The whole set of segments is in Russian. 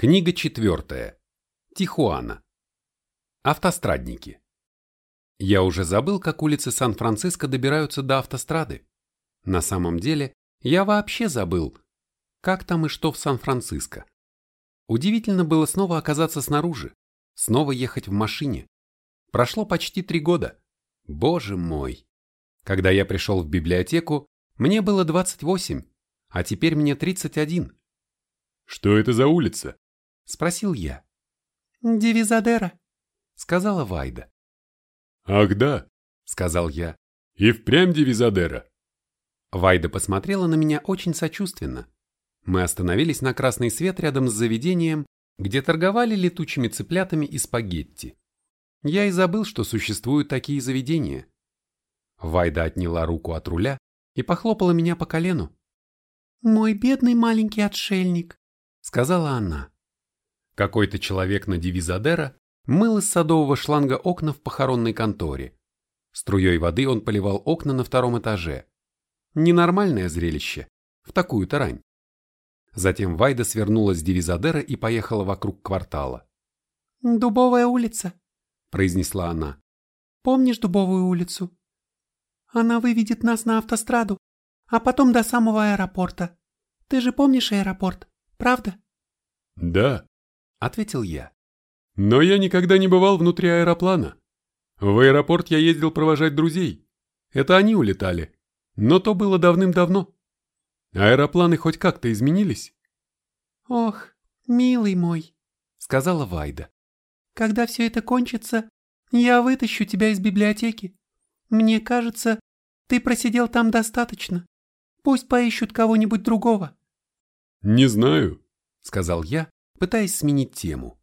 Книга четвертая. Тихуана. Автострадники. Я уже забыл, как улицы Сан-Франциско добираются до автострады. На самом деле, я вообще забыл, как там и что в Сан-Франциско. Удивительно было снова оказаться снаружи, снова ехать в машине. Прошло почти три года. Боже мой. Когда я пришел в библиотеку, мне было 28, а теперь мне 31. Что это за улица? Спросил я. «Девизадера», — сказала Вайда. «Ах да», — сказал я. «И впрямь Девизадера». Вайда посмотрела на меня очень сочувственно. Мы остановились на красный свет рядом с заведением, где торговали летучими цыплятами и спагетти. Я и забыл, что существуют такие заведения. Вайда отняла руку от руля и похлопала меня по колену. «Мой бедный маленький отшельник», — сказала она. Какой-то человек на Дивизадера мыл из садового шланга окна в похоронной конторе. Струей воды он поливал окна на втором этаже. Ненормальное зрелище, в такую-то рань. Затем Вайда свернула с Дивизадера и поехала вокруг квартала. «Дубовая улица», — произнесла она. «Помнишь Дубовую улицу? Она выведет нас на автостраду, а потом до самого аэропорта. Ты же помнишь аэропорт, правда?» «Да», ответил я. Но я никогда не бывал внутри аэроплана. В аэропорт я ездил провожать друзей. Это они улетали. Но то было давным-давно. Аэропланы хоть как-то изменились? Ох, милый мой, сказала Вайда. Когда все это кончится, я вытащу тебя из библиотеки. Мне кажется, ты просидел там достаточно. Пусть поищут кого-нибудь другого. Не знаю, сказал я, пытаясь сменить тему.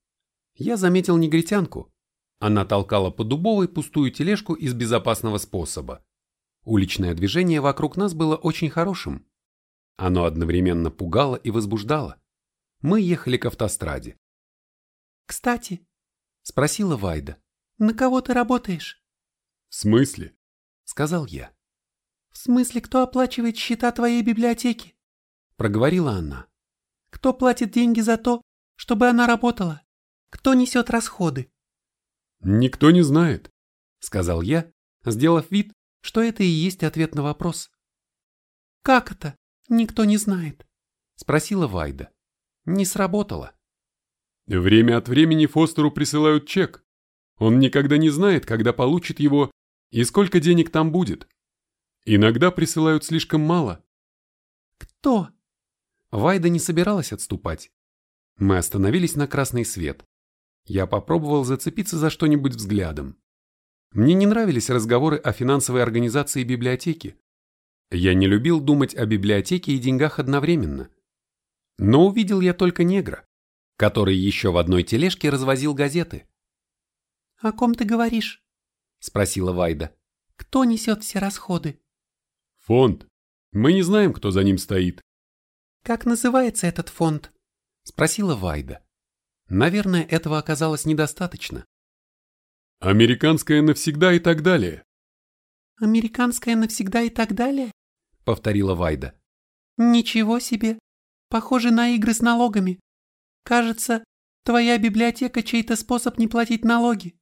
Я заметил негритянку. Она толкала по дубовой пустую тележку из безопасного способа. Уличное движение вокруг нас было очень хорошим. Оно одновременно пугало и возбуждало. Мы ехали к автостраде. «Кстати», — спросила Вайда, — «на кого ты работаешь?» «В смысле?» — сказал я. «В смысле, кто оплачивает счета твоей библиотеки?» — проговорила она. «Кто платит деньги за то, чтобы она работала. Кто несет расходы? Никто не знает, сказал я, сделав вид, что это и есть ответ на вопрос. Как это? Никто не знает? Спросила Вайда. Не сработало. Время от времени Фостеру присылают чек. Он никогда не знает, когда получит его и сколько денег там будет. Иногда присылают слишком мало. Кто? Вайда не собиралась отступать. Мы остановились на красный свет. Я попробовал зацепиться за что-нибудь взглядом. Мне не нравились разговоры о финансовой организации библиотеки. Я не любил думать о библиотеке и деньгах одновременно. Но увидел я только негра, который еще в одной тележке развозил газеты. «О ком ты говоришь?» – спросила Вайда. «Кто несет все расходы?» «Фонд. Мы не знаем, кто за ним стоит». «Как называется этот фонд?» Спросила Вайда. Наверное, этого оказалось недостаточно. Американская навсегда и так далее. Американская навсегда и так далее? Повторила Вайда. Ничего себе. Похоже на игры с налогами. Кажется, твоя библиотека чей-то способ не платить налоги.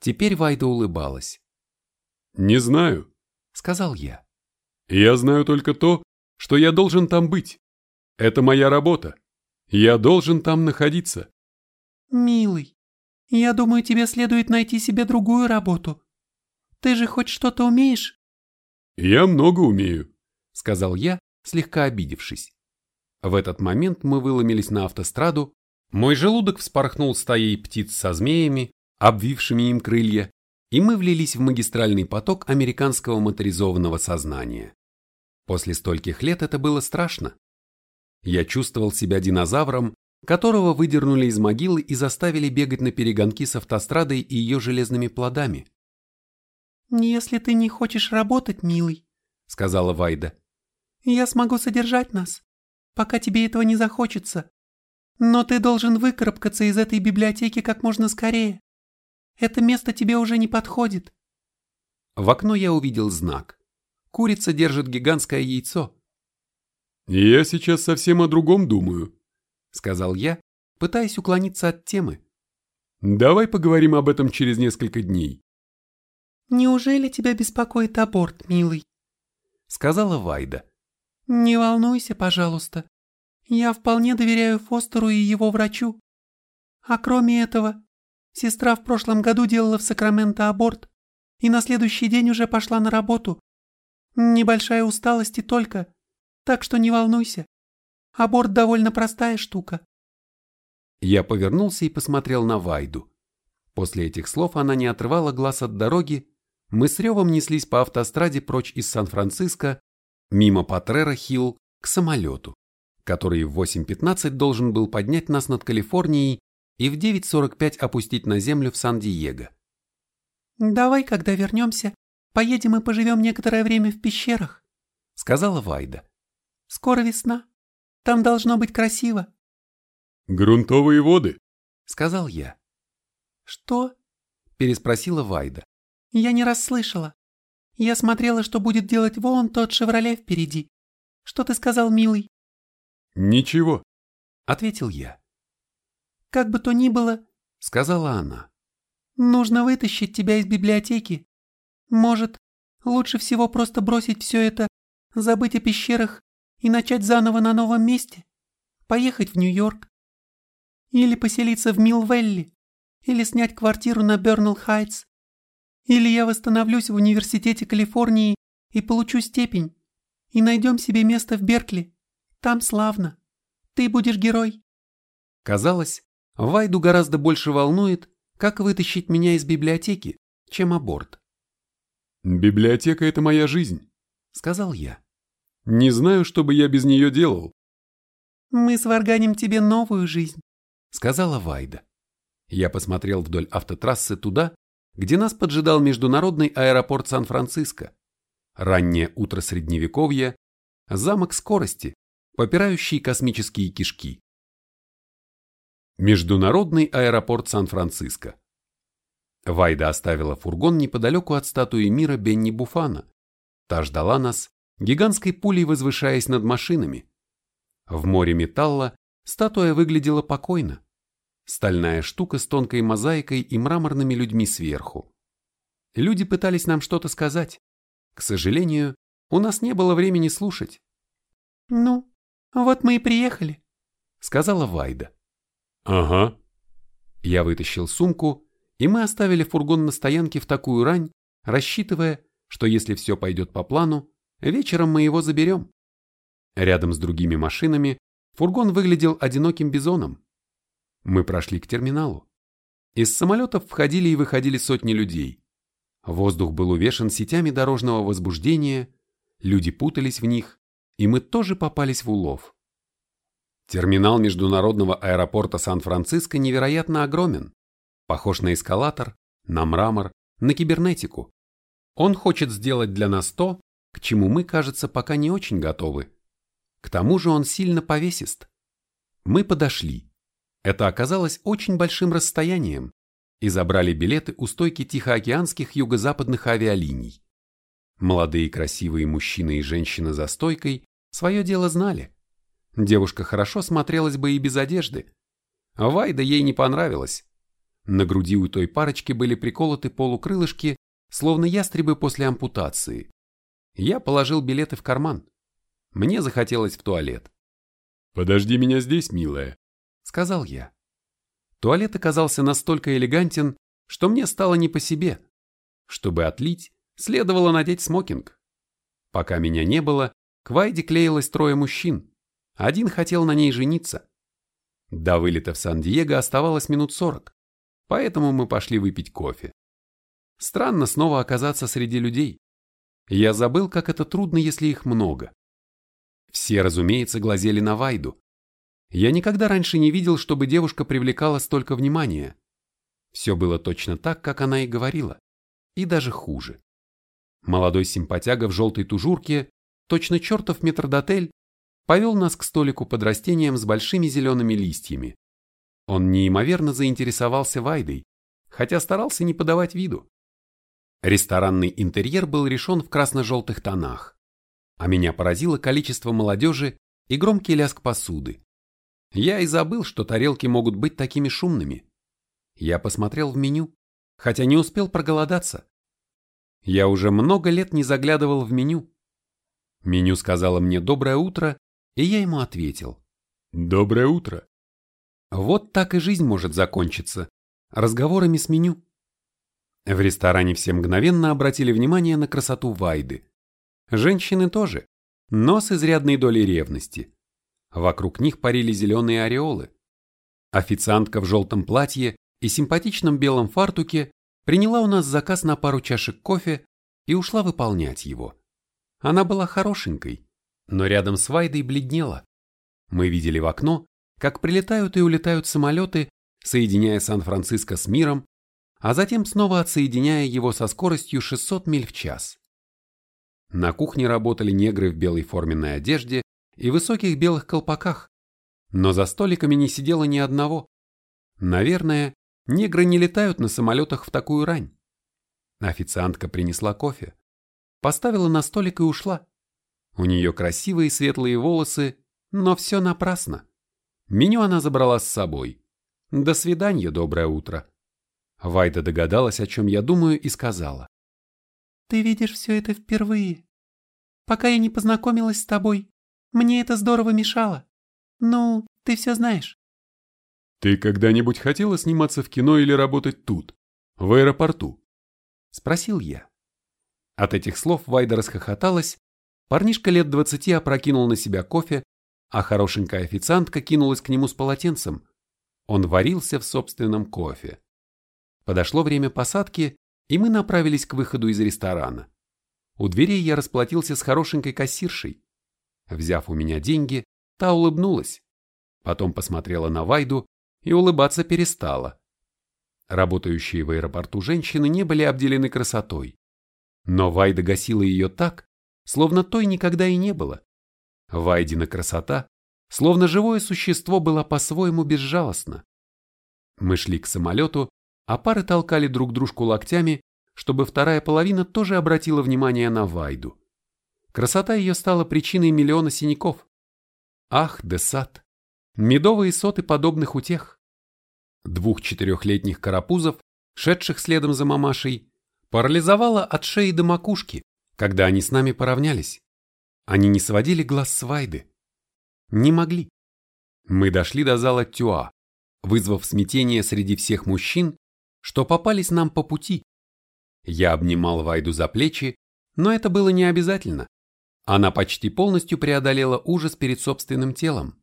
Теперь Вайда улыбалась. «Не знаю», — сказал я. «Я знаю только то, что я должен там быть. Это моя работа. Я должен там находиться. Милый, я думаю, тебе следует найти себе другую работу. Ты же хоть что-то умеешь? Я много умею, сказал я, слегка обидевшись. В этот момент мы выломились на автостраду, мой желудок вспорхнул стаей птиц со змеями, обвившими им крылья, и мы влились в магистральный поток американского моторизованного сознания. После стольких лет это было страшно. Я чувствовал себя динозавром, которого выдернули из могилы и заставили бегать на перегонки с автострадой и ее железными плодами. «Если ты не хочешь работать, милый», — сказала Вайда, — «я смогу содержать нас, пока тебе этого не захочется. Но ты должен выкарабкаться из этой библиотеки как можно скорее. Это место тебе уже не подходит». В окно я увидел знак. Курица держит гигантское яйцо. «Я сейчас совсем о другом думаю», — сказал я, пытаясь уклониться от темы. Давай поговорим об этом через несколько дней. Неужели тебя беспокоит аборт, милый? Сказала Вайда. Не волнуйся, пожалуйста. Я вполне доверяю Фостеру и его врачу. А кроме этого, сестра в прошлом году делала в Сакраменто аборт и на следующий день уже пошла на работу. Небольшая усталость и только, так что не волнуйся. Аборт довольно простая штука. Я повернулся и посмотрел на Вайду. После этих слов она не отрывала глаз от дороги, мы с ревом неслись по автостраде прочь из Сан-Франциско, мимо Патрера-Хилл, к самолету, который в 8.15 должен был поднять нас над Калифорнией и в 9.45 опустить на землю в Сан-Диего. «Давай, когда вернемся, поедем и поживем некоторое время в пещерах», — сказала Вайда. «Скоро весна. Там должно быть красиво». «Грунтовые воды», — сказал я. «Что?» — переспросила Вайда. «Я не расслышала. Я смотрела, что будет делать вон тот «Шевроле» впереди. Что ты сказал, милый?» «Ничего», — ответил я. «Как бы то ни было», — сказала она. «Нужно вытащить тебя из библиотеки. Может, лучше всего просто бросить все это, забыть о пещерах и начать заново на новом месте? Поехать в Нью-Йорк? Или поселиться в Милвелли, или снять квартиру на Бернелл-Хайтс. Или я восстановлюсь в университете Калифорнии и получу степень, и найдем себе место в Беркли. Там славно. Ты будешь герой. Казалось, Вайду гораздо больше волнует, как вытащить меня из библиотеки, чем аборт. «Библиотека — это моя жизнь», — сказал я. «Не знаю, что бы я без нее делал». «Мы сварганим тебе новую жизнь», сказала Вайда. Я посмотрел вдоль автотрассы туда, где нас поджидал международный аэропорт Сан-Франциско. Раннее утро средневековья, замок скорости, попирающий космические кишки. Международный аэропорт Сан-Франциско. Вайда оставила фургон неподалеку от статуи мира Бенни Буфана. Та ждала нас, гигантской пулей возвышаясь над машинами. В море металла Статуя выглядела покойно. Стальная штука с тонкой мозаикой и мраморными людьми сверху. Люди пытались нам что-то сказать. К сожалению, у нас не было времени слушать. «Ну, вот мы и приехали», — сказала Вайда. «Ага». Я вытащил сумку, и мы оставили фургон на стоянке в такую рань, рассчитывая, что если все пойдет по плану, вечером мы его заберем. Рядом с другими машинами Фургон выглядел одиноким бизоном. Мы прошли к терминалу. Из самолетов входили и выходили сотни людей. Воздух был увешан сетями дорожного возбуждения, люди путались в них, и мы тоже попались в улов. Терминал международного аэропорта Сан-Франциско невероятно огромен, похож на эскалатор, на мрамор, на кибернетику. Он хочет сделать для нас то, к чему мы, кажется, пока не очень готовы. К тому же он сильно повесист. Мы подошли. Это оказалось очень большим расстоянием и забрали билеты у стойки тихоокеанских юго-западных авиалиний. Молодые красивые мужчины и женщина за стойкой свое дело знали. Девушка хорошо смотрелась бы и без одежды. Вайда ей не понравилось. На груди у той парочки были приколоты полукрылышки, словно ястребы после ампутации. Я положил билеты в карман. Мне захотелось в туалет. «Подожди меня здесь, милая», — сказал я. Туалет оказался настолько элегантен, что мне стало не по себе. Чтобы отлить, следовало надеть смокинг. Пока меня не было, к Вайде клеилось трое мужчин. Один хотел на ней жениться. До вылета в Сан-Диего оставалось минут сорок, поэтому мы пошли выпить кофе. Странно снова оказаться среди людей. Я забыл, как это трудно, если их много. Все, разумеется, глазели на Вайду. Я никогда раньше не видел, чтобы девушка привлекала столько внимания. Все было точно так, как она и говорила. И даже хуже. Молодой симпатяга в желтой тужурке, точно чертов метрдотель, повел нас к столику под растением с большими зелеными листьями. Он неимоверно заинтересовался Вайдой, хотя старался не подавать виду. Ресторанный интерьер был решен в красно-желтых тонах а меня поразило количество молодежи и громкий лязг посуды. Я и забыл, что тарелки могут быть такими шумными. Я посмотрел в меню, хотя не успел проголодаться. Я уже много лет не заглядывал в меню. Меню сказала мне «доброе утро», и я ему ответил. «Доброе утро». Вот так и жизнь может закончиться. Разговорами с меню. В ресторане все мгновенно обратили внимание на красоту Вайды. Женщины тоже, но с изрядной долей ревности. Вокруг них парили зеленые ореолы. Официантка в желтом платье и симпатичном белом фартуке приняла у нас заказ на пару чашек кофе и ушла выполнять его. Она была хорошенькой, но рядом с Вайдой бледнела. Мы видели в окно, как прилетают и улетают самолеты, соединяя Сан-Франциско с миром, а затем снова отсоединяя его со скоростью 600 миль в час. На кухне работали негры в белой форменной одежде и высоких белых колпаках, но за столиками не сидело ни одного. Наверное, негры не летают на самолетах в такую рань. Официантка принесла кофе, поставила на столик и ушла. У нее красивые светлые волосы, но все напрасно. Меню она забрала с собой. До свидания, доброе утро. Вайда догадалась, о чем я думаю, и сказала. Ты видишь все это впервые. Пока я не познакомилась с тобой, мне это здорово мешало. Ну, ты все знаешь. Ты когда-нибудь хотела сниматься в кино или работать тут, в аэропорту? Спросил я. От этих слов Вайда расхохоталась, парнишка лет двадцати опрокинул на себя кофе, а хорошенькая официантка кинулась к нему с полотенцем. Он варился в собственном кофе. Подошло время посадки, и мы направились к выходу из ресторана. У дверей я расплатился с хорошенькой кассиршей. Взяв у меня деньги, та улыбнулась. Потом посмотрела на Вайду и улыбаться перестала. Работающие в аэропорту женщины не были обделены красотой. Но Вайда гасила ее так, словно той никогда и не было. Вайдина красота, словно живое существо, была по-своему безжалостна. Мы шли к самолету, а пары толкали друг дружку локтями, чтобы вторая половина тоже обратила внимание на Вайду. Красота ее стала причиной миллиона синяков. Ах, Десад! Медовые соты подобных утех. Двух четырехлетних карапузов, шедших следом за мамашей, парализовало от шеи до макушки, когда они с нами поравнялись. Они не сводили глаз с Вайды. Не могли. Мы дошли до зала Тюа, вызвав смятение среди всех мужчин, что попались нам по пути. Я обнимал Вайду за плечи, но это было не обязательно. Она почти полностью преодолела ужас перед собственным телом.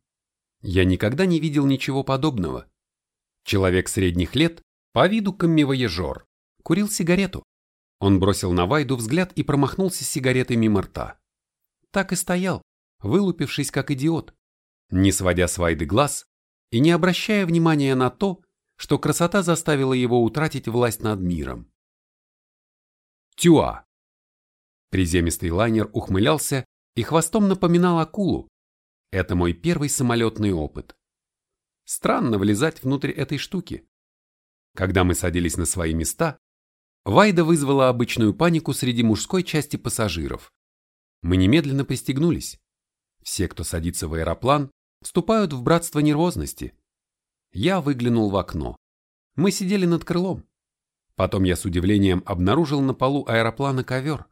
Я никогда не видел ничего подобного. Человек средних лет, по виду каммивоежор, курил сигарету. Он бросил на Вайду взгляд и промахнулся сигаретой мимо рта. Так и стоял, вылупившись как идиот, не сводя с Вайды глаз и не обращая внимания на то, что красота заставила его утратить власть над миром. Тюа. Приземистый лайнер ухмылялся и хвостом напоминал акулу. Это мой первый самолетный опыт. Странно влезать внутрь этой штуки. Когда мы садились на свои места, Вайда вызвала обычную панику среди мужской части пассажиров. Мы немедленно пристегнулись. Все, кто садится в аэроплан, вступают в братство нервозности. Я выглянул в окно. Мы сидели над крылом. Потом я с удивлением обнаружил на полу аэроплана ковер.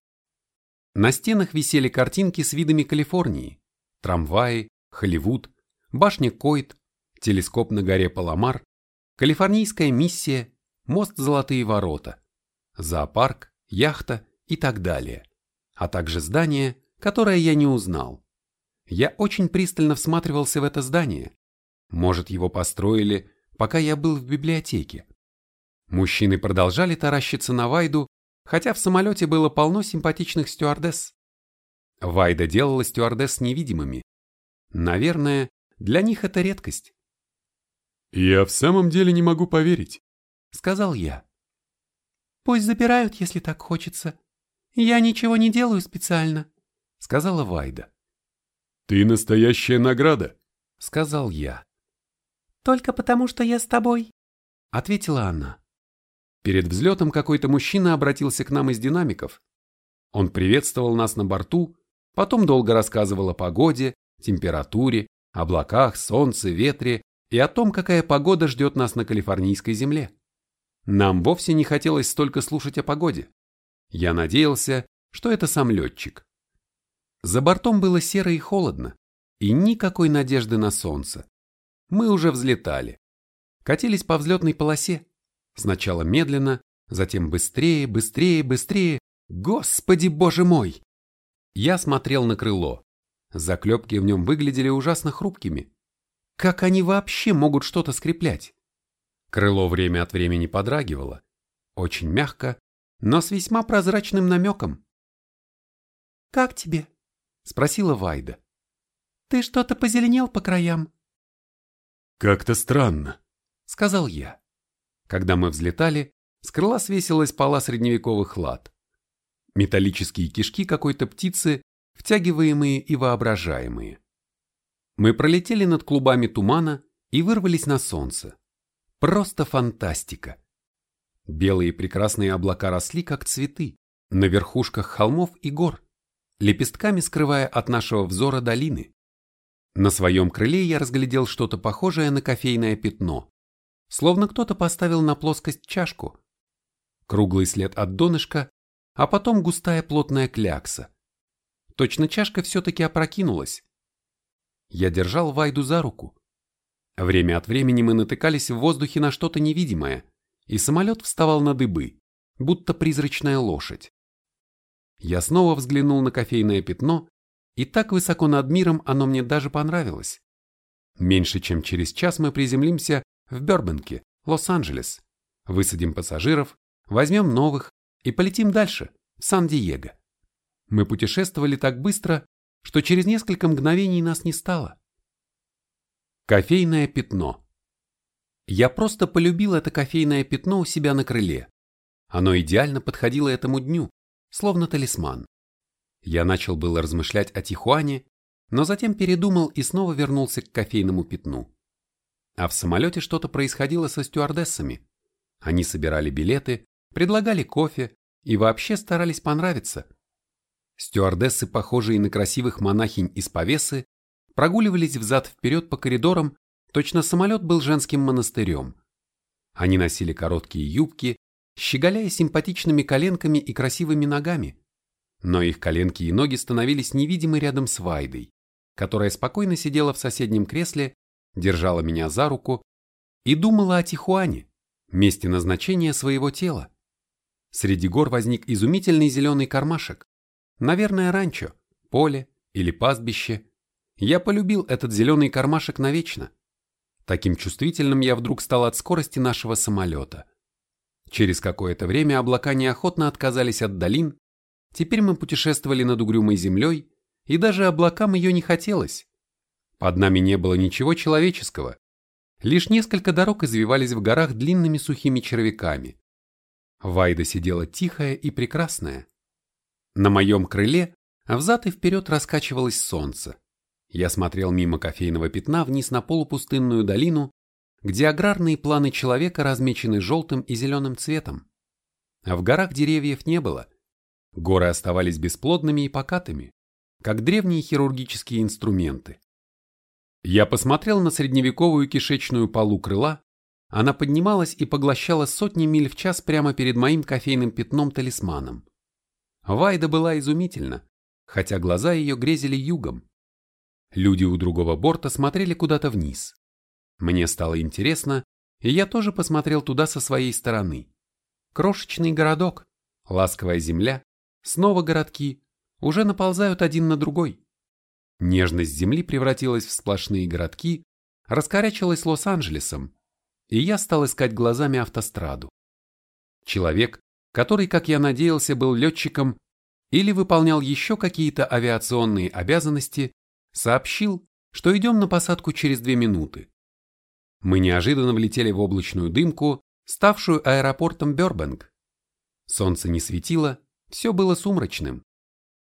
На стенах висели картинки с видами Калифорнии. Трамваи, Холливуд, башня Койт, телескоп на горе Паламар, калифорнийская миссия, мост Золотые ворота, зоопарк, яхта и так далее, а также здание, которое я не узнал. Я очень пристально всматривался в это здание, может, его построили, пока я был в библиотеке. Мужчины продолжали таращиться на Вайду, хотя в самолете было полно симпатичных стюардесс. Вайда делала стюардесс невидимыми. Наверное, для них это редкость. «Я в самом деле не могу поверить», — сказал я. «Пусть забирают, если так хочется. Я ничего не делаю специально», — сказала Вайда. «Ты настоящая награда», — сказал я. Только потому, что я с тобой, ответила она. Перед взлетом какой-то мужчина обратился к нам из динамиков. Он приветствовал нас на борту, потом долго рассказывал о погоде, температуре, облаках, солнце, ветре и о том, какая погода ждет нас на калифорнийской земле. Нам вовсе не хотелось столько слушать о погоде. Я надеялся, что это сам летчик. За бортом было серо и холодно, и никакой надежды на солнце. Мы уже взлетали. Катились по взлетной полосе. Сначала медленно, затем быстрее, быстрее, быстрее. Господи, боже мой! Я смотрел на крыло. Заклепки в нем выглядели ужасно хрупкими. Как они вообще могут что-то скреплять? Крыло время от времени подрагивало. Очень мягко, но с весьма прозрачным намеком. «Как тебе?» — спросила Вайда. «Ты что-то позеленел по краям?» «Как-то странно», — сказал я. Когда мы взлетали, с крыла свесилась пола средневековых лад. Металлические кишки какой-то птицы, втягиваемые и воображаемые. Мы пролетели над клубами тумана и вырвались на солнце. Просто фантастика. Белые прекрасные облака росли, как цветы, на верхушках холмов и гор, лепестками скрывая от нашего взора долины. На своем крыле я разглядел что-то похожее на кофейное пятно, словно кто-то поставил на плоскость чашку. Круглый след от донышка, а потом густая плотная клякса. Точно чашка все-таки опрокинулась. Я держал Вайду за руку. Время от времени мы натыкались в воздухе на что-то невидимое, и самолет вставал на дыбы, будто призрачная лошадь. Я снова взглянул на кофейное пятно, и так высоко над миром оно мне даже понравилось. Меньше чем через час мы приземлимся в Бёрбенке, Лос-Анджелес, высадим пассажиров, возьмем новых и полетим дальше, в Сан-Диего. Мы путешествовали так быстро, что через несколько мгновений нас не стало. Кофейное пятно. Я просто полюбил это кофейное пятно у себя на крыле. Оно идеально подходило этому дню, словно талисман. Я начал было размышлять о Тихуане, но затем передумал и снова вернулся к кофейному пятну. А в самолете что-то происходило со стюардессами. Они собирали билеты, предлагали кофе и вообще старались понравиться. Стюардессы, похожие на красивых монахинь из повесы, прогуливались взад-вперед по коридорам, точно самолет был женским монастырем. Они носили короткие юбки, щеголяя симпатичными коленками и красивыми ногами. Но их коленки и ноги становились невидимы рядом с Вайдой, которая спокойно сидела в соседнем кресле, держала меня за руку и думала о Тихуане, месте назначения своего тела. Среди гор возник изумительный зеленый кармашек, наверное, ранчо, поле или пастбище, я полюбил этот зеленый кармашек навечно. Таким чувствительным я вдруг стал от скорости нашего самолета. Через какое-то время облака неохотно отказались от долин, теперь мы путешествовали над угрюмой землей, и даже облакам ее не хотелось. Под нами не было ничего человеческого, лишь несколько дорог извивались в горах длинными сухими червяками. Вайда сидела тихая и прекрасная. На моем крыле взад и вперед раскачивалось солнце. Я смотрел мимо кофейного пятна вниз на полупустынную долину, где аграрные планы человека размечены желтым и зеленым цветом. В горах деревьев не было. Горы оставались бесплодными и покатыми, как древние хирургические инструменты. Я посмотрел на средневековую кишечную полу крыла, она поднималась и поглощала сотни миль в час прямо перед моим кофейным пятном-талисманом. Вайда была изумительна, хотя глаза ее грезили югом. Люди у другого борта смотрели куда-то вниз. Мне стало интересно, и я тоже посмотрел туда со своей стороны. Крошечный городок, ласковая земля, снова городки, уже наползают один на другой. Нежность земли превратилась в сплошные городки, раскорячилась Лос-Анджелесом, и я стал искать глазами автостраду. Человек, который, как я надеялся, был летчиком или выполнял еще какие-то авиационные обязанности, сообщил, что идем на посадку через две минуты. Мы неожиданно влетели в облачную дымку, ставшую аэропортом Бёрбэнк. Солнце не светило, все было сумрачным.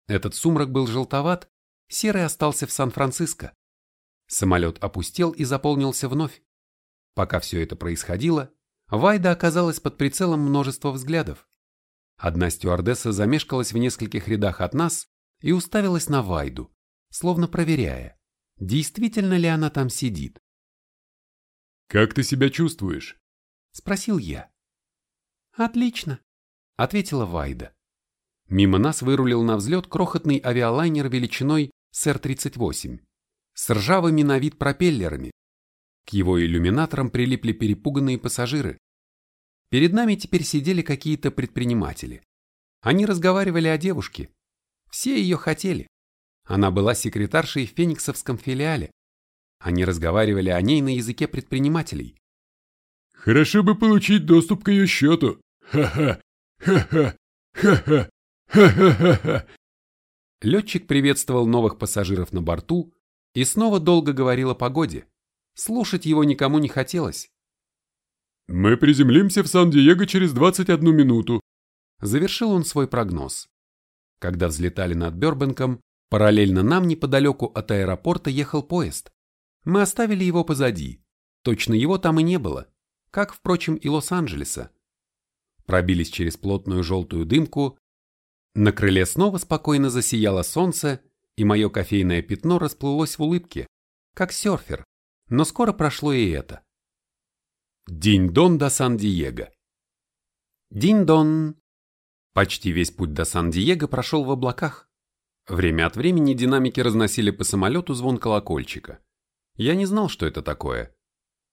Этот сумрак был желтоват, серый остался в Сан-Франциско. Самолет опустел и заполнился вновь. Пока все это происходило, Вайда оказалась под прицелом множества взглядов. Одна стюардесса замешкалась в нескольких рядах от нас и уставилась на Вайду словно проверяя, действительно ли она там сидит. «Как ты себя чувствуешь?» – спросил я. «Отлично», – ответила Вайда. Мимо нас вырулил на взлет крохотный авиалайнер величиной СР-38 с ржавыми на вид пропеллерами. К его иллюминаторам прилипли перепуганные пассажиры. Перед нами теперь сидели какие-то предприниматели. Они разговаривали о девушке. Все ее хотели. Она была секретаршей в Фениксовском филиале. Они разговаривали о ней на языке предпринимателей. «Хорошо бы получить доступ к ее счету. Ха-ха, ха-ха, ха-ха, ха-ха-ха-ха». Летчик приветствовал новых пассажиров на борту и снова долго говорил о погоде. Слушать его никому не хотелось. «Мы приземлимся в Сан-Диего через 21 минуту», — завершил он свой прогноз. Когда взлетали над Бёрбенком, параллельно нам неподалеку от аэропорта ехал поезд. Мы оставили его позади. Точно его там и не было, как, впрочем, и Лос-Анджелеса. Пробились через плотную желтую дымку. На крыле снова спокойно засияло солнце, и мое кофейное пятно расплылось в улыбке, как серфер, но скоро прошло и это. Динь-дон до Сан-Диего. Динь-дон. Почти весь путь до Сан-Диего прошел в облаках. Время от времени динамики разносили по самолету звон колокольчика. Я не знал, что это такое.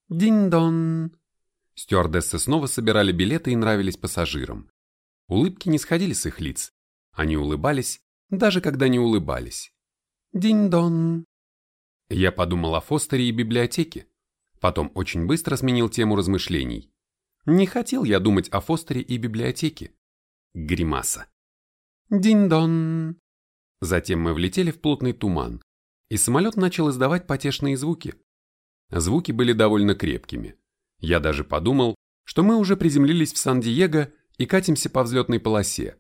Динь-дон. Стюардессы снова собирали билеты и нравились пассажирам. Улыбки не сходили с их лиц. Они улыбались, даже когда не улыбались. Динь-дон. Я подумал о Фостере и библиотеке. Потом очень быстро сменил тему размышлений. Не хотел я думать о Фостере и библиотеке. Гримаса. Динь-дон. Затем мы влетели в плотный туман, и самолет начал издавать потешные звуки. Звуки были довольно крепкими. Я даже подумал, что мы уже приземлились в Сан-Диего и катимся по взлетной полосе.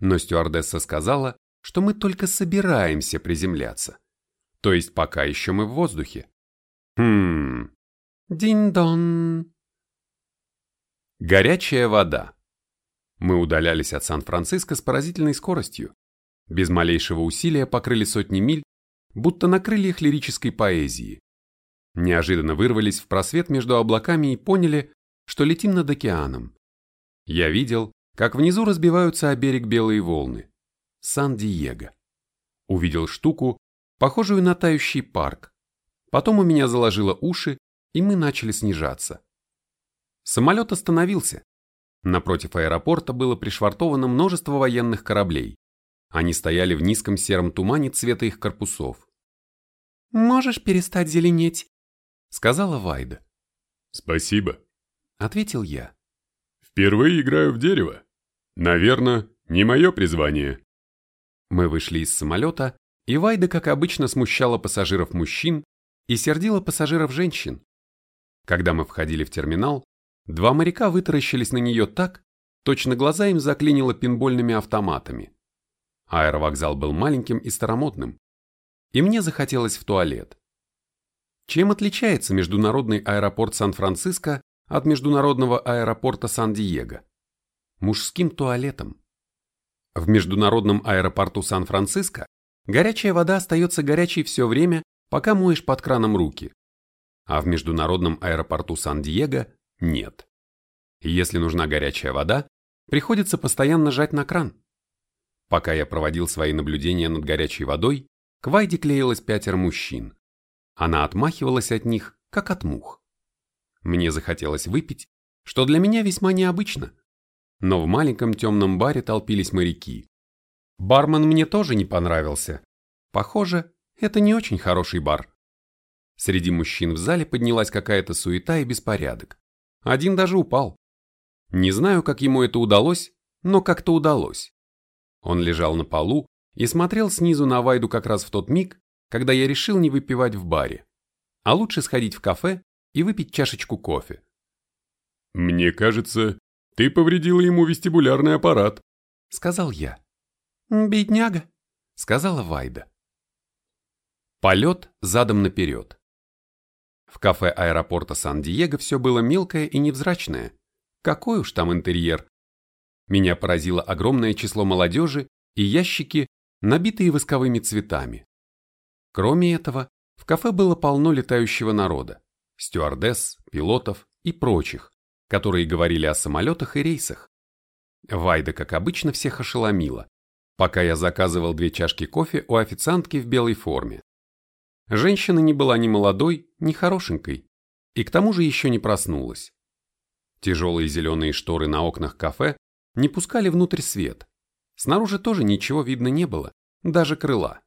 Но стюардесса сказала, что мы только собираемся приземляться. То есть пока еще мы в воздухе. Хм, Динь-дон. Горячая вода. Мы удалялись от Сан-Франциско с поразительной скоростью. Без малейшего усилия покрыли сотни миль, будто на крыльях лирической поэзии. Неожиданно вырвались в просвет между облаками и поняли, что летим над океаном. Я видел, как внизу разбиваются о берег белые волны. Сан-Диего. Увидел штуку, похожую на тающий парк. Потом у меня заложило уши, и мы начали снижаться. Самолет остановился. Напротив аэропорта было пришвартовано множество военных кораблей. Они стояли в низком сером тумане цвета их корпусов. «Можешь перестать зеленеть?» — сказала Вайда. «Спасибо», — ответил я. «Впервые играю в дерево. Наверное, не мое призвание». Мы вышли из самолета, и Вайда, как обычно, смущала пассажиров мужчин и сердила пассажиров женщин. Когда мы входили в терминал, два моряка вытаращились на нее так, точно глаза им заклинило пинбольными автоматами. Аэровокзал был маленьким и старомодным, и мне захотелось в туалет. Чем отличается международный аэропорт Сан-Франциско от международного аэропорта Сан-Диего? Мужским туалетом. В международном аэропорту Сан-Франциско горячая вода остается горячей все время, пока моешь под краном руки а в международном аэропорту Сан-Диего нет. Если нужна горячая вода, приходится постоянно жать на кран. Пока я проводил свои наблюдения над горячей водой, к Вайде клеилось пятеро мужчин. Она отмахивалась от них, как от мух. Мне захотелось выпить, что для меня весьма необычно. Но в маленьком темном баре толпились моряки. Бармен мне тоже не понравился. Похоже, это не очень хороший бар. Среди мужчин в зале поднялась какая-то суета и беспорядок. Один даже упал. Не знаю, как ему это удалось, но как-то удалось. Он лежал на полу и смотрел снизу на Вайду как раз в тот миг, когда я решил не выпивать в баре, а лучше сходить в кафе и выпить чашечку кофе. «Мне кажется, ты повредила ему вестибулярный аппарат», — сказал я. «Бедняга», — сказала Вайда. Полет задом наперед. В кафе аэропорта Сан-Диего все было мелкое и невзрачное. Какой уж там интерьер. Меня поразило огромное число молодежи и ящики, набитые восковыми цветами. Кроме этого, В кафе было полно летающего народа, стюардесс, пилотов и прочих, которые говорили о самолетах и рейсах. Вайда, как обычно, всех ошеломила, пока я заказывал две чашки кофе у официантки в белой форме. Женщина не была ни молодой, ни хорошенькой, и к тому же еще не проснулась. Тяжелые зеленые шторы на окнах кафе не пускали внутрь свет. Снаружи тоже ничего видно не было, даже крыла.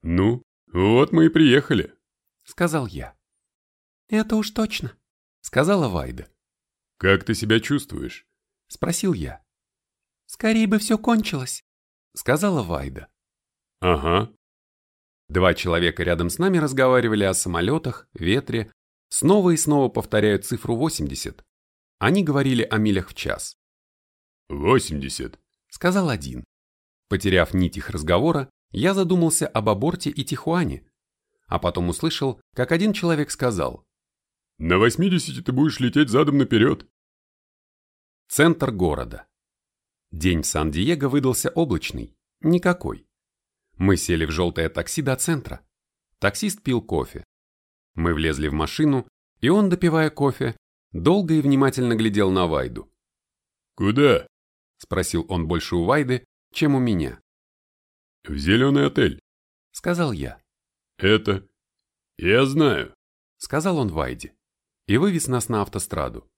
«Ну, вот мы и приехали», — сказал я. «Это уж точно», — сказала Вайда. «Как ты себя чувствуешь?» — спросил я. «Скорее бы все кончилось», сказала Вайда. Ага. Два человека рядом с нами разговаривали о самолетах, ветре, снова и снова повторяют цифру 80. Они говорили о милях в час. «Восемьдесят», — сказал один. Потеряв нить их разговора, я задумался об аборте и Тихуане, а потом услышал, как один человек сказал. «На восьмидесяти ты будешь лететь задом наперед». Центр города. День в Сан-Диего выдался облачный, никакой. Мы сели в желтое такси до центра. Таксист пил кофе. Мы влезли в машину, и он, допивая кофе, долго и внимательно глядел на Вайду. «Куда?» – спросил он больше у Вайды, чем у меня. «В зеленый отель», – сказал я. «Это...» «Я знаю», – сказал он Вайде, и вывез нас на автостраду.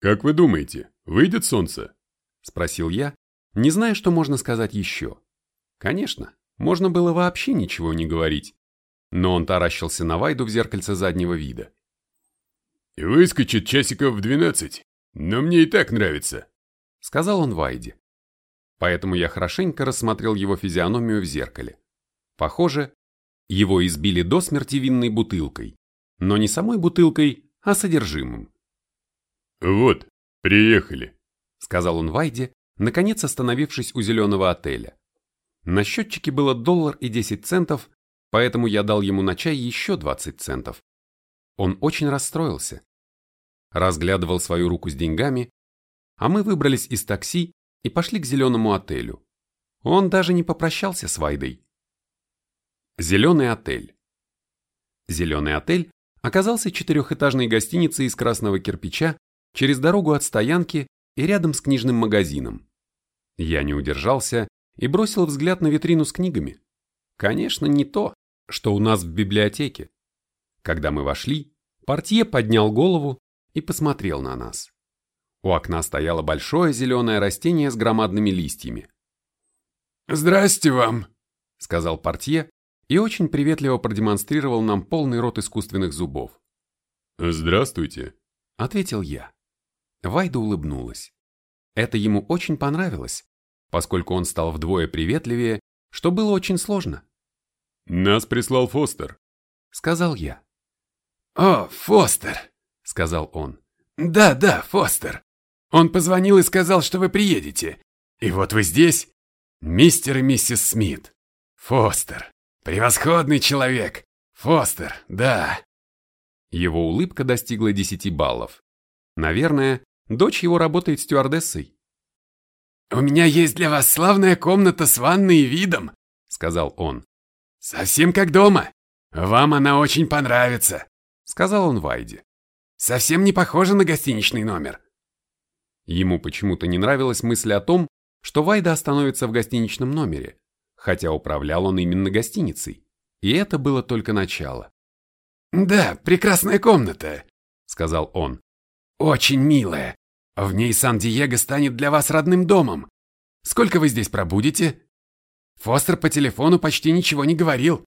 «Как вы думаете, выйдет солнце?» Спросил я, не зная, что можно сказать еще. Конечно, можно было вообще ничего не говорить. Но он таращился на Вайду в зеркальце заднего вида. «Выскочит часиков в двенадцать, но мне и так нравится», — сказал он Вайде. Поэтому я хорошенько рассмотрел его физиономию в зеркале. Похоже, его избили до смерти винной бутылкой, но не самой бутылкой, а содержимым. «Вот, приехали», — сказал он Вайде, наконец остановившись у зеленого отеля. На счетчике было доллар и 10 центов, поэтому я дал ему на чай еще 20 центов. Он очень расстроился. Разглядывал свою руку с деньгами, а мы выбрались из такси и пошли к зеленому отелю. Он даже не попрощался с Вайдой. Зеленый отель. Зеленый отель оказался четырехэтажной гостиницей из красного кирпича через дорогу от стоянки и рядом с книжным магазином. Я не удержался и бросил взгляд на витрину с книгами. Конечно, не то, что у нас в библиотеке. Когда мы вошли, портье поднял голову и посмотрел на нас. У окна стояло большое зеленое растение с громадными листьями. «Здрасте вам», — сказал портье и очень приветливо продемонстрировал нам полный рот искусственных зубов. «Здравствуйте», — ответил я. Вайда улыбнулась. Это ему очень понравилось, поскольку он стал вдвое приветливее, что было очень сложно. «Нас прислал Фостер», — сказал я. «О, Фостер», — сказал он. «Да-да, Фостер. Он позвонил и сказал, что вы приедете. И вот вы здесь, мистер и миссис Смит. Фостер. Превосходный человек. Фостер, да». Его улыбка достигла десяти баллов. Наверное, дочь его работает стюардессой. «У меня есть для вас славная комната с ванной и видом», — сказал он. «Совсем как дома. Вам она очень понравится», — сказал он Вайде. «Совсем не похоже на гостиничный номер». Ему почему-то не нравилась мысль о том, что Вайда остановится в гостиничном номере, хотя управлял он именно гостиницей. И это было только начало. «Да, прекрасная комната», — сказал он. Очень милая. В ней Сан-Диего станет для вас родным домом. Сколько вы здесь пробудете? Фостер по телефону почти ничего не говорил.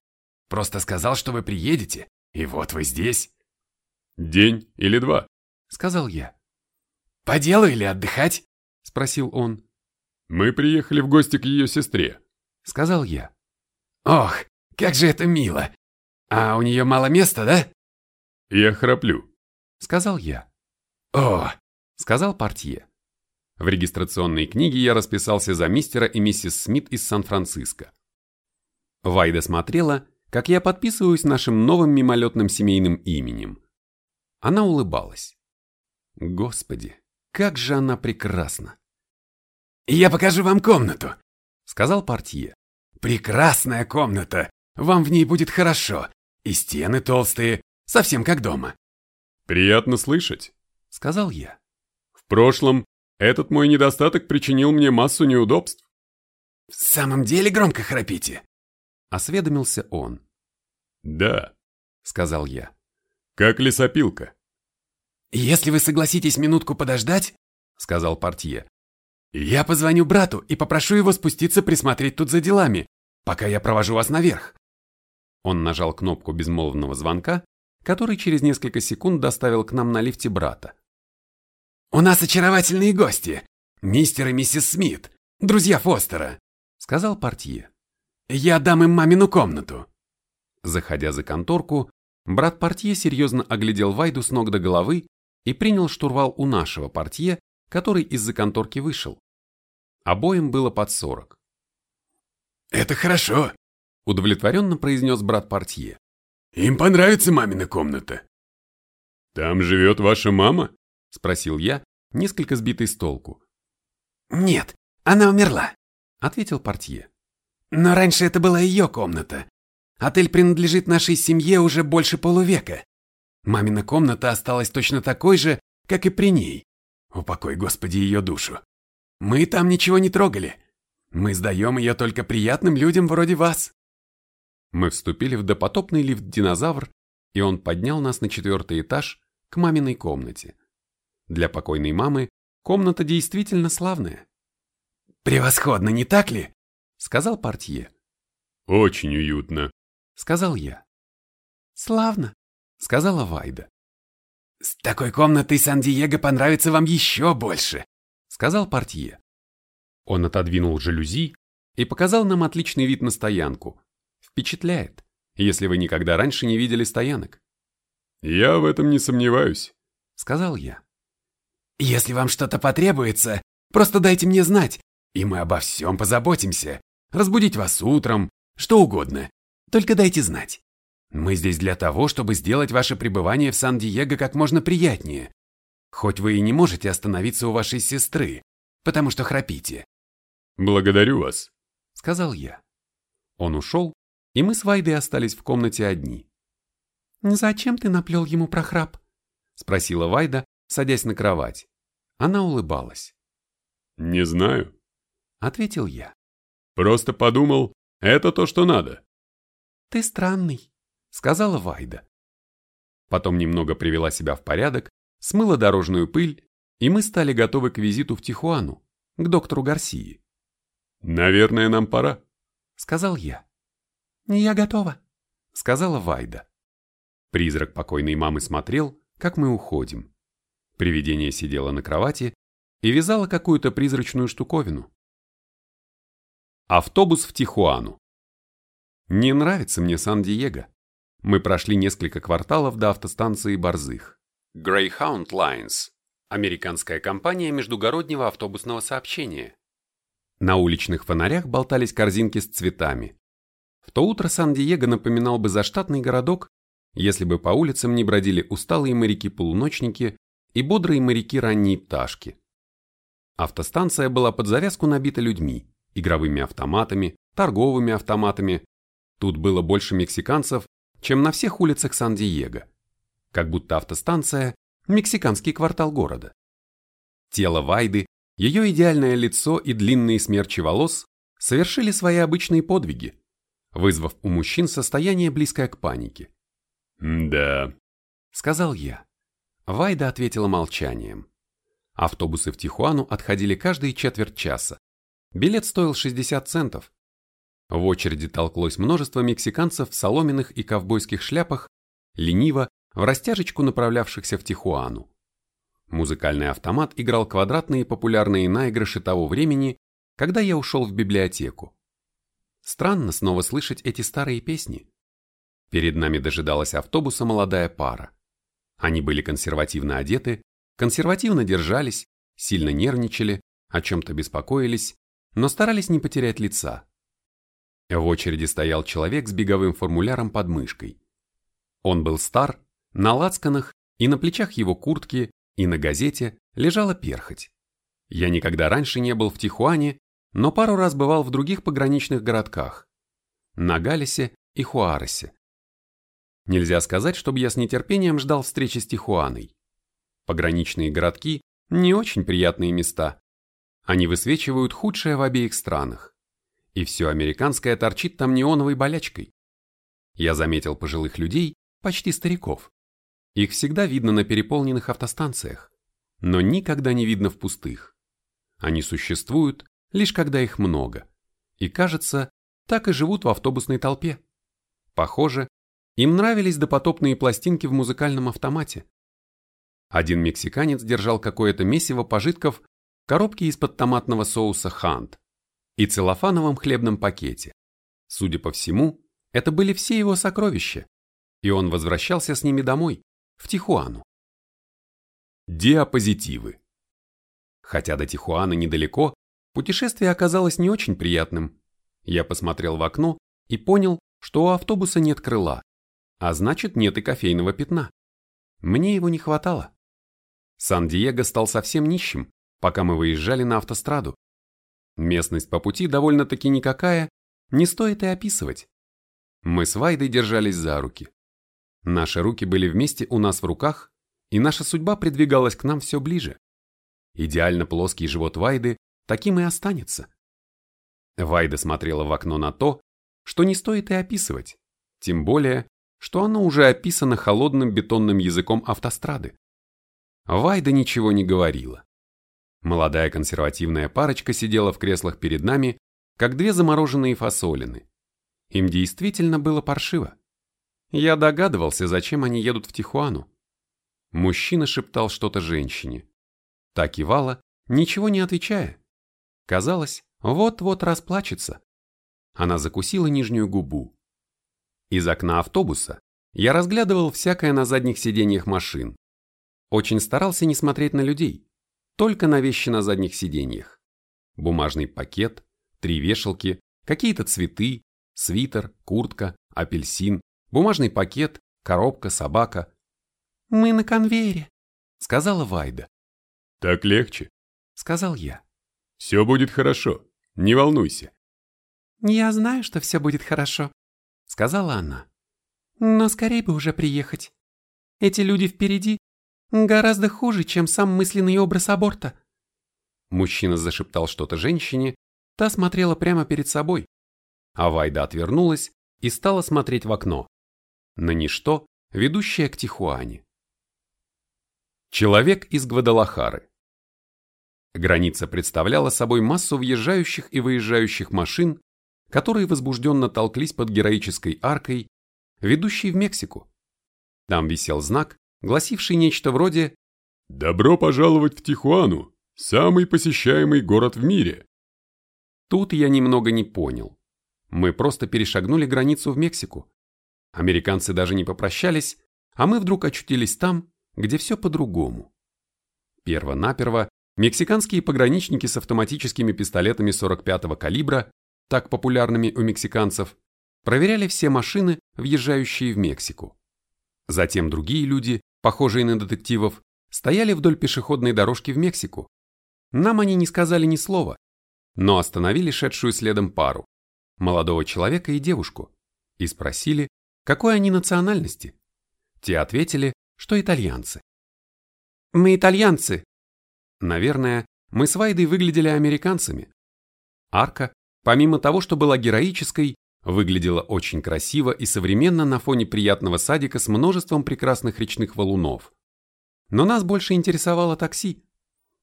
Просто сказал, что вы приедете. И вот вы здесь. День или два, сказал я. По делу или отдыхать? Спросил он. Мы приехали в гости к ее сестре, сказал я. Ох, как же это мило. А у нее мало места, да? Я храплю, сказал я. «О!» — сказал портье. В регистрационной книге я расписался за мистера и миссис Смит из Сан-Франциско. Вайда смотрела, как я подписываюсь нашим новым мимолетным семейным именем. Она улыбалась. Господи, как же она прекрасна! «Я покажу вам комнату», — сказал портье. «Прекрасная комната! Вам в ней будет хорошо, и стены толстые, совсем как дома. Приятно слышать, сказал я. В прошлом этот мой недостаток причинил мне массу неудобств. В самом деле громко храпите? Осведомился он. Да, сказал я. Как лесопилка. Если вы согласитесь минутку подождать, сказал портье, я позвоню брату и попрошу его спуститься присмотреть тут за делами, пока я провожу вас наверх. Он нажал кнопку безмолвного звонка, который через несколько секунд доставил к нам на лифте брата. «У нас очаровательные гости, мистер и миссис Смит, друзья Фостера», — сказал портье. «Я дам им мамину комнату». Заходя за конторку, брат портье серьезно оглядел Вайду с ног до головы и принял штурвал у нашего портье, который из-за конторки вышел. Обоим было под сорок. «Это хорошо», — удовлетворенно произнес брат портье. «Им понравится мамина комната». «Там живет ваша мама?» — спросил я, несколько сбитый с толку. «Нет, она умерла», — ответил портье. «Но раньше это была ее комната. Отель принадлежит нашей семье уже больше полувека. Мамина комната осталась точно такой же, как и при ней. Упокой, Господи, ее душу. Мы там ничего не трогали. Мы сдаем ее только приятным людям вроде вас. Мы вступили в допотопный лифт «Динозавр», и он поднял нас на четвертый этаж к маминой комнате. Для покойной мамы комната действительно славная. «Превосходно, не так ли?» — сказал портье. «Очень уютно», — сказал я. «Славно», — сказала Вайда. «С такой комнатой Сан-Диего понравится вам еще больше», — сказал портье. Он отодвинул жалюзи и показал нам отличный вид на стоянку. Впечатляет, если вы никогда раньше не видели стоянок. «Я в этом не сомневаюсь», — сказал я. «Если вам что-то потребуется, просто дайте мне знать, и мы обо всем позаботимся. Разбудить вас утром, что угодно. Только дайте знать». Мы здесь для того, чтобы сделать ваше пребывание в Сан-Диего как можно приятнее. Хоть вы и не можете остановиться у вашей сестры, потому что храпите. Благодарю вас, сказал я. Он ушел, и мы с Вайдой остались в комнате одни. «Зачем ты наплел ему про храп?» спросила Вайда, садясь на кровать. Она улыбалась. «Не знаю», — ответил я. «Просто подумал, это то, что надо». «Ты странный», сказала Вайда. Потом немного привела себя в порядок, смыла дорожную пыль, и мы стали готовы к визиту в Тихуану, к доктору Гарсии. «Наверное, нам пора», — сказал я. «Я готова», — сказала Вайда. Призрак покойной мамы смотрел, как мы уходим. Привидение сидело на кровати и вязало какую-то призрачную штуковину. Автобус в Тихуану. Не нравится мне Сан-Диего. Мы прошли несколько кварталов до автостанции Борзых. Greyhound Lines – американская компания междугороднего автобусного сообщения. На уличных фонарях болтались корзинки с цветами. В то утро Сан-Диего напоминал бы заштатный городок, если бы по улицам не бродили усталые моряки-полуночники и бодрые моряки-ранние пташки. Автостанция была под завязку набита людьми, игровыми автоматами, торговыми автоматами. Тут было больше мексиканцев, чем на всех улицах Сан-Диего, как будто автостанция – мексиканский квартал города. Тело Вайды, ее идеальное лицо и длинные смерчи волос совершили свои обычные подвиги, вызвав у мужчин состояние близкое к панике. «Да», — сказал я. Вайда ответила молчанием. Автобусы в Тихуану отходили каждые четверть часа. Билет стоил 60 центов, в очереди толклось множество мексиканцев в соломенных и ковбойских шляпах, лениво, в растяжечку направлявшихся в Тихуану. Музыкальный автомат играл квадратные популярные наигрыши того времени, когда я ушел в библиотеку. Странно снова слышать эти старые песни. Перед нами дожидалась автобуса молодая пара. Они были консервативно одеты, консервативно держались, сильно нервничали, о чем-то беспокоились, но старались не потерять лица. В очереди стоял человек с беговым формуляром под мышкой. Он был стар, на лацканах и на плечах его куртки и на газете лежала перхоть. Я никогда раньше не был в Тихуане, но пару раз бывал в других пограничных городках. На Галисе и Хуаресе. Нельзя сказать, чтобы я с нетерпением ждал встречи с Тихуаной. Пограничные городки – не очень приятные места. Они высвечивают худшее в обеих странах. И все американское торчит там неоновой болячкой. Я заметил пожилых людей, почти стариков. Их всегда видно на переполненных автостанциях, но никогда не видно в пустых. Они существуют, лишь когда их много. И кажется, так и живут в автобусной толпе. Похоже, им нравились допотопные пластинки в музыкальном автомате. Один мексиканец держал какое-то месиво пожитков в коробке из-под томатного соуса «Хант» и целлофановом хлебном пакете. Судя по всему, это были все его сокровища, и он возвращался с ними домой, в Тихуану. Диапозитивы. Хотя до Тихуаны недалеко, путешествие оказалось не очень приятным. Я посмотрел в окно и понял, что у автобуса нет крыла, а значит нет и кофейного пятна. Мне его не хватало. Сан-Диего стал совсем нищим, пока мы выезжали на автостраду. Местность по пути довольно-таки никакая, не стоит и описывать. Мы с Вайдой держались за руки. Наши руки были вместе у нас в руках, и наша судьба придвигалась к нам все ближе. Идеально плоский живот Вайды таким и останется. Вайда смотрела в окно на то, что не стоит и описывать, тем более, что оно уже описано холодным бетонным языком автострады. Вайда ничего не говорила. Молодая консервативная парочка сидела в креслах перед нами, как две замороженные фасолины. Им действительно было паршиво. Я догадывался, зачем они едут в Тихуану. Мужчина шептал что-то женщине. Та кивала, ничего не отвечая. Казалось, вот-вот расплачется. Она закусила нижнюю губу. Из окна автобуса я разглядывал всякое на задних сиденьях машин. Очень старался не смотреть на людей, только на вещи на задних сиденьях. Бумажный пакет, три вешалки, какие-то цветы, свитер, куртка, апельсин, бумажный пакет, коробка, собака. «Мы на конвейере», — сказала Вайда. «Так легче», — сказал я. «Все будет хорошо, не волнуйся». «Я знаю, что все будет хорошо», — сказала она. «Но скорее бы уже приехать. Эти люди впереди гораздо хуже, чем сам мысленный образ аборта». Мужчина зашептал что-то женщине, та смотрела прямо перед собой, а Вайда отвернулась и стала смотреть в окно. На ничто, ведущее к Тихуане. Человек из Гвадалахары. Граница представляла собой массу въезжающих и выезжающих машин, которые возбужденно толклись под героической аркой, ведущей в Мексику. Там висел знак, гласивший нечто вроде «Добро пожаловать в Тихуану, самый посещаемый город в мире». Тут я немного не понял. Мы просто перешагнули границу в Мексику. Американцы даже не попрощались, а мы вдруг очутились там, где все по-другому. Перво-наперво мексиканские пограничники с автоматическими пистолетами 45-го калибра, так популярными у мексиканцев, проверяли все машины, въезжающие в Мексику. Затем другие люди, похожие на детективов, стояли вдоль пешеходной дорожки в Мексику. Нам они не сказали ни слова, но остановили шедшую следом пару молодого человека и девушку, и спросили, какой они национальности. Те ответили, что итальянцы. «Мы итальянцы!» Наверное, мы с Вайдой выглядели американцами. Арка, помимо того, что была героической, выглядела очень красиво и современно на фоне приятного садика с множеством прекрасных речных валунов. Но нас больше интересовало такси,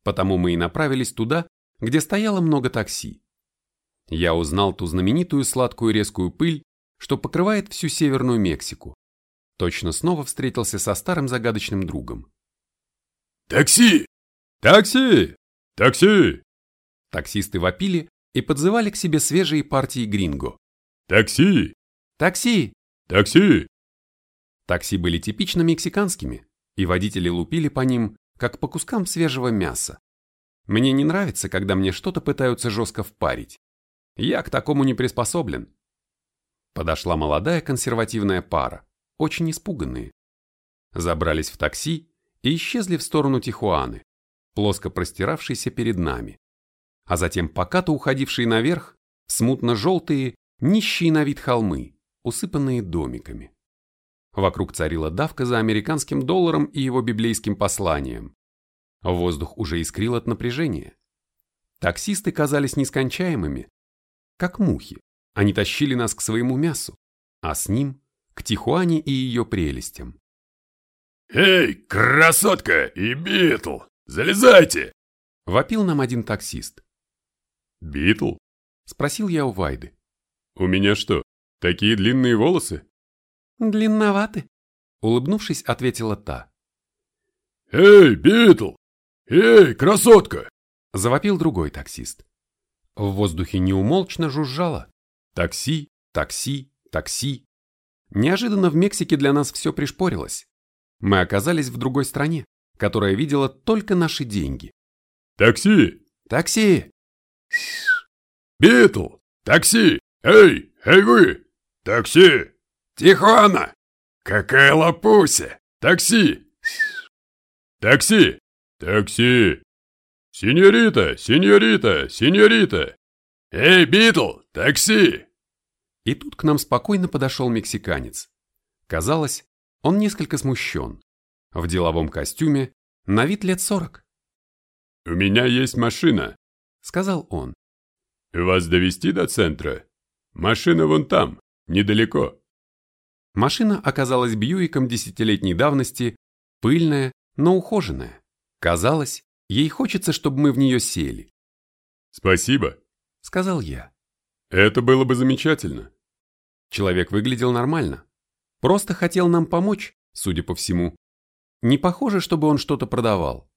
потому мы и направились туда, где стояло много такси я узнал ту знаменитую сладкую резкую пыль, что покрывает всю северную Мексику. Точно снова встретился со старым загадочным другом. «Такси! Такси! Такси!» Таксисты вопили и подзывали к себе свежие партии гринго. «Такси! Такси! Такси!» Такси были типично мексиканскими, и водители лупили по ним, как по кускам свежего мяса. Мне не нравится, когда мне что-то пытаются жестко впарить. Я к такому не приспособлен. Подошла молодая консервативная пара, очень испуганные. Забрались в такси и исчезли в сторону Тихуаны, плоско простиравшейся перед нами. А затем покато уходившие наверх, смутно-желтые, нищие на вид холмы, усыпанные домиками. Вокруг царила давка за американским долларом и его библейским посланием. Воздух уже искрил от напряжения. Таксисты казались нескончаемыми. Как мухи, они тащили нас к своему мясу, а с ним – к Тихуане и ее прелестям. «Эй, красотка и Битл, залезайте!» – вопил нам один таксист. «Битл?» – спросил я у Вайды. «У меня что, такие длинные волосы?» «Длинноваты», – улыбнувшись, ответила та. «Эй, Битл! Эй, красотка!» – завопил другой таксист. В воздухе неумолчно жужжало. Такси, такси, такси. Неожиданно в Мексике для нас все пришпорилось. Мы оказались в другой стране, которая видела только наши деньги. «Такси! Такси!» «Битл! Такси! Эй, эй вы! Такси! Тихона! Какая лапуся! Такси! Такси! Такси! Сеньорита! Сеньорита! Сеньорита! Эй, Битл! Такси!» И тут к нам спокойно подошел мексиканец. Казалось, он несколько смущен. В деловом костюме, на вид лет сорок. «У меня есть машина», — сказал он. «Вас довести до центра? Машина вон там, недалеко». Машина оказалась Бьюиком десятилетней давности, пыльная, но ухоженная. Казалось, ей хочется, чтобы мы в нее сели. «Спасибо», — сказал я. «Это было бы замечательно». Человек выглядел нормально. Просто хотел нам помочь, судя по всему. Не похоже, чтобы он что-то продавал.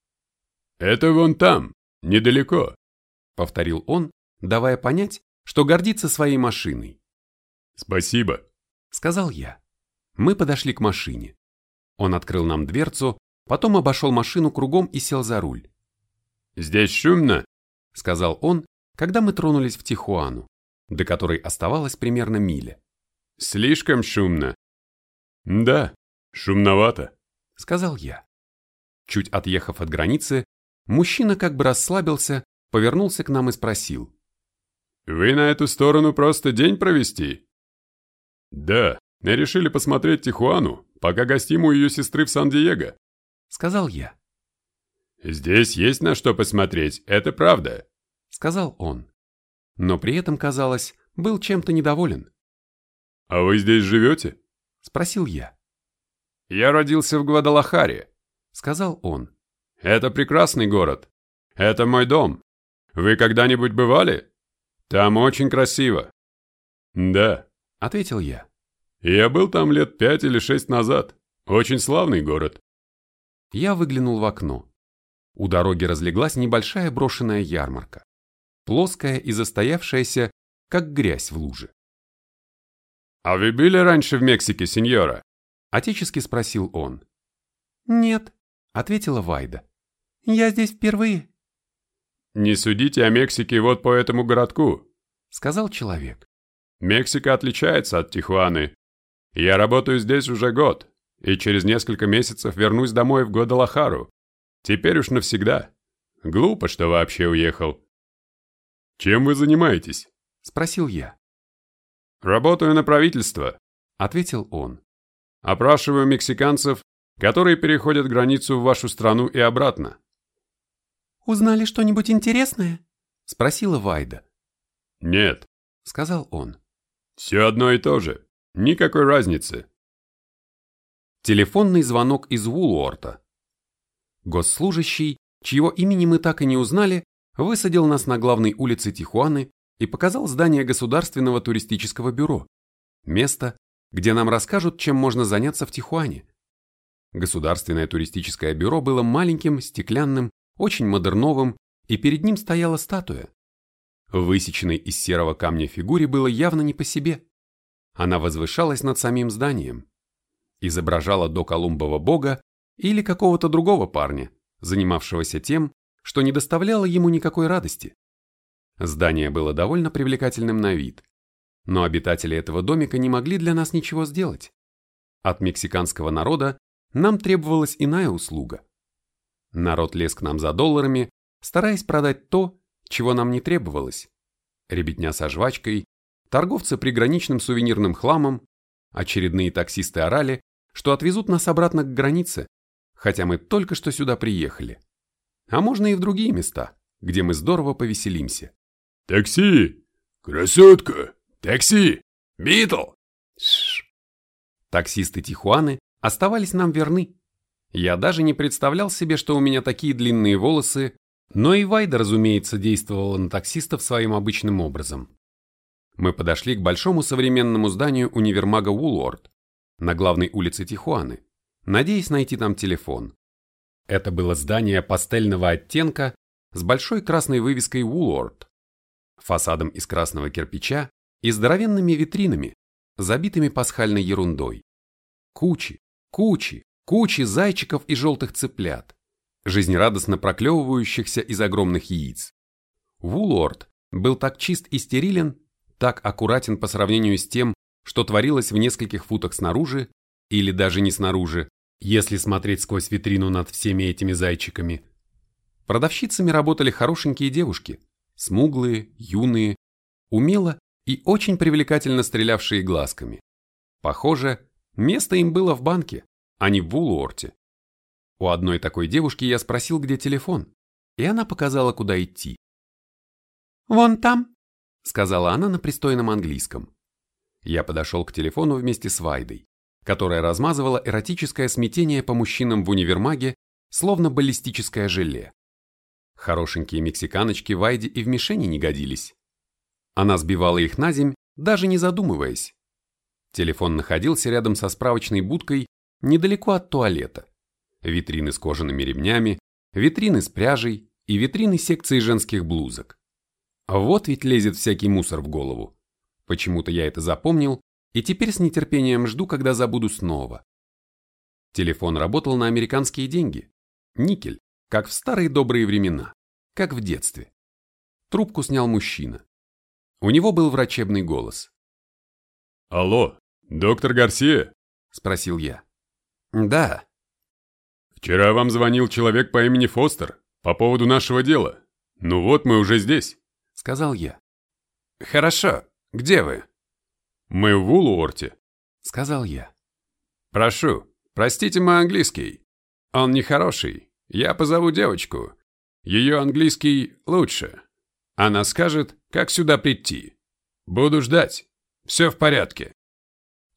«Это вон там, недалеко», — повторил он, давая понять, что гордится своей машиной. «Спасибо», — сказал я. Мы подошли к машине. Он открыл нам дверцу, потом обошел машину кругом и сел за руль. «Здесь шумно», — сказал он, когда мы тронулись в Тихуану, до которой оставалась примерно миля. «Слишком шумно». «Да, шумновато», — сказал я. Чуть отъехав от границы, мужчина как бы расслабился, повернулся к нам и спросил. «Вы на эту сторону просто день провести?» «Да, мы решили посмотреть Тихуану, пока гостим у ее сестры в Сан-Диего», — сказал я. «Здесь есть на что посмотреть, это правда», — сказал он. Но при этом, казалось, был чем-то недоволен. «А вы здесь живете?» — спросил я. «Я родился в Гвадалахаре», — сказал он. «Это прекрасный город. Это мой дом. Вы когда-нибудь бывали? Там очень красиво». «Да», — ответил я. «Я был там лет пять или шесть назад. Очень славный город». Я выглянул в окно. У дороги разлеглась небольшая брошенная ярмарка. Плоская и застоявшаяся, как грязь в луже. «А вы были раньше в Мексике, сеньора?» – отечески спросил он. «Нет», – ответила Вайда. «Я здесь впервые». «Не судите о Мексике вот по этому городку», – сказал человек. «Мексика отличается от Тихуаны. Я работаю здесь уже год, и через несколько месяцев вернусь домой в Гвадалахару. Теперь уж навсегда. Глупо, что вообще уехал». «Чем вы занимаетесь?» – спросил я. «Работаю на правительство», — ответил он. «Опрашиваю мексиканцев, которые переходят границу в вашу страну и обратно». «Узнали что-нибудь интересное?» — спросила Вайда. «Нет», — сказал он. «Все одно и то же. Никакой разницы». Телефонный звонок из Вулуорта. Госслужащий, чьего имени мы так и не узнали, высадил нас на главной улице Тихуаны и показал здание Государственного туристического бюро, место, где нам расскажут, чем можно заняться в Тихуане. Государственное туристическое бюро было маленьким, стеклянным, очень модерновым, и перед ним стояла статуя. Высеченной из серого камня фигуре было явно не по себе. Она возвышалась над самим зданием. Изображала до Колумбова бога или какого-то другого парня, занимавшегося тем, что не доставляло ему никакой радости. Здание было довольно привлекательным на вид, но обитатели этого домика не могли для нас ничего сделать. От мексиканского народа нам требовалась иная услуга. Народ лез к нам за долларами, стараясь продать то, чего нам не требовалось. Ребятня со жвачкой, торговцы приграничным сувенирным хламом, Очередные таксисты орали, что отвезут нас обратно к границе, хотя мы только что сюда приехали. А можно и в другие места, где мы здорово повеселимся. «Такси! Красотка! Такси! Битл!» Таксисты Тихуаны оставались нам верны. Я даже не представлял себе, что у меня такие длинные волосы, но и Вайда, разумеется, действовала на таксистов своим обычным образом. Мы подошли к большому современному зданию универмага Улорд на главной улице Тихуаны, надеясь найти там телефон. Это было здание пастельного оттенка с большой красной вывеской Woolworth, фасадом из красного кирпича и здоровенными витринами, забитыми пасхальной ерундой. Кучи, кучи, кучи зайчиков и желтых цыплят, жизнерадостно проклевывающихся из огромных яиц. Вулорд был так чист и стерилен, так аккуратен по сравнению с тем, что творилось в нескольких футах снаружи, или даже не снаружи, если смотреть сквозь витрину над всеми этими зайчиками. Продавщицами работали хорошенькие девушки, смуглые, юные, умело и очень привлекательно стрелявшие глазками. Похоже, место им было в банке, а не в Вулуорте. У одной такой девушки я спросил, где телефон, и она показала, куда идти. «Вон там», — сказала она на пристойном английском. Я подошел к телефону вместе с Вайдой, которая размазывала эротическое смятение по мужчинам в универмаге, словно баллистическое желе. Хорошенькие мексиканочки Вайде и в мишени не годились. Она сбивала их на земь, даже не задумываясь. Телефон находился рядом со справочной будкой, недалеко от туалета. Витрины с кожаными ремнями, витрины с пряжей и витрины секции женских блузок. Вот ведь лезет всякий мусор в голову. Почему-то я это запомнил и теперь с нетерпением жду, когда забуду снова. Телефон работал на американские деньги. Никель, как в старые добрые времена, как в детстве. Трубку снял мужчина. У него был врачебный голос. «Алло, доктор Гарсия?» – спросил я. «Да». «Вчера вам звонил человек по имени Фостер по поводу нашего дела. Ну вот мы уже здесь», – сказал я. «Хорошо. Где вы?» «Мы в Вулуорте», – сказал я. «Прошу, простите мой английский. Он нехороший. Я позову девочку. Ее английский лучше. Она скажет, как сюда прийти. Буду ждать. Все в порядке.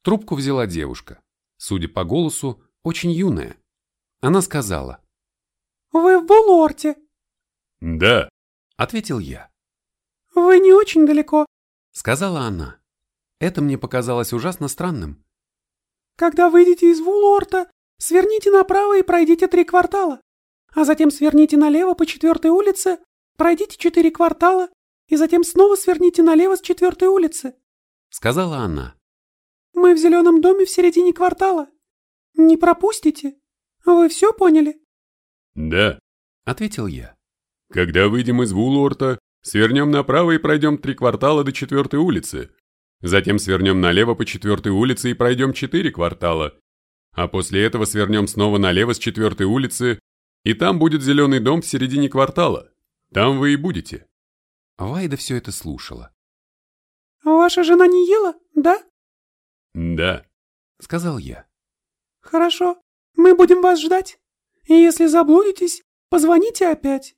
Трубку взяла девушка. Судя по голосу, очень юная. Она сказала. «Вы в Булорте?» «Да», — ответил я. «Вы не очень далеко», — сказала она. Это мне показалось ужасно странным. «Когда выйдете из Вулорта, сверните направо и пройдите три квартала а затем сверните налево по четвертой улице, пройдите четыре квартала и затем снова сверните налево с четвертой улицы», — сказала она. «Мы в зеленом доме в середине квартала. Не пропустите. Вы все поняли?» «Да», — ответил я. «Когда выйдем из Вулуорта, свернем направо и пройдем три квартала до четвертой улицы. Затем свернем налево по четвертой улице и пройдем четыре квартала. А после этого свернем снова налево с четвертой улицы и там будет зеленый дом в середине квартала. Там вы и будете. Вайда все это слушала. «Ваша жена не ела, да?» «Да», — сказал я. «Хорошо, мы будем вас ждать. И если заблудитесь, позвоните опять».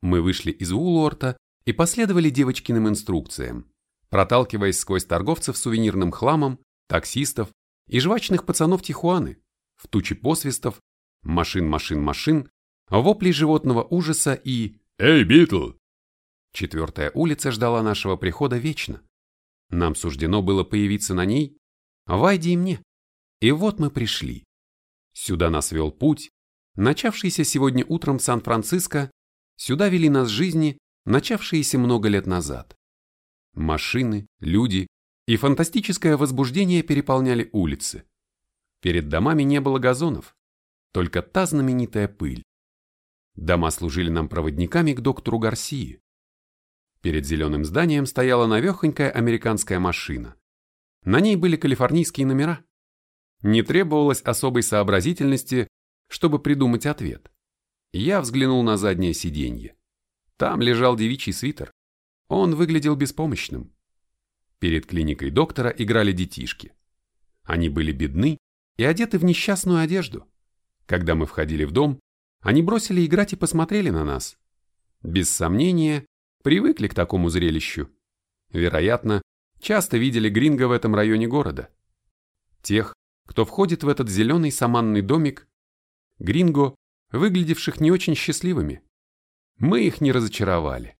Мы вышли из Улорта и последовали девочкиным инструкциям, проталкиваясь сквозь торговцев сувенирным хламом, таксистов и жвачных пацанов Тихуаны, в тучи посвистов, машин, машин, машин, вопли животного ужаса и «Эй, Битл!». Четвертая улица ждала нашего прихода вечно. Нам суждено было появиться на ней, Вайди и мне. И вот мы пришли. Сюда нас вел путь, начавшийся сегодня утром в Сан-Франциско, сюда вели нас жизни, начавшиеся много лет назад. Машины, люди и фантастическое возбуждение переполняли улицы. Перед домами не было газонов, только та знаменитая пыль. Дома служили нам проводниками к доктору Гарсии. Перед зеленым зданием стояла навехонькая американская машина. На ней были калифорнийские номера. Не требовалось особой сообразительности, чтобы придумать ответ. Я взглянул на заднее сиденье. Там лежал девичий свитер. Он выглядел беспомощным. Перед клиникой доктора играли детишки. Они были бедны и одеты в несчастную одежду. Когда мы входили в дом, они бросили играть и посмотрели на нас. Без сомнения, привыкли к такому зрелищу. Вероятно, часто видели гринго в этом районе города. Тех, кто входит в этот зеленый саманный домик, гринго, выглядевших не очень счастливыми. Мы их не разочаровали.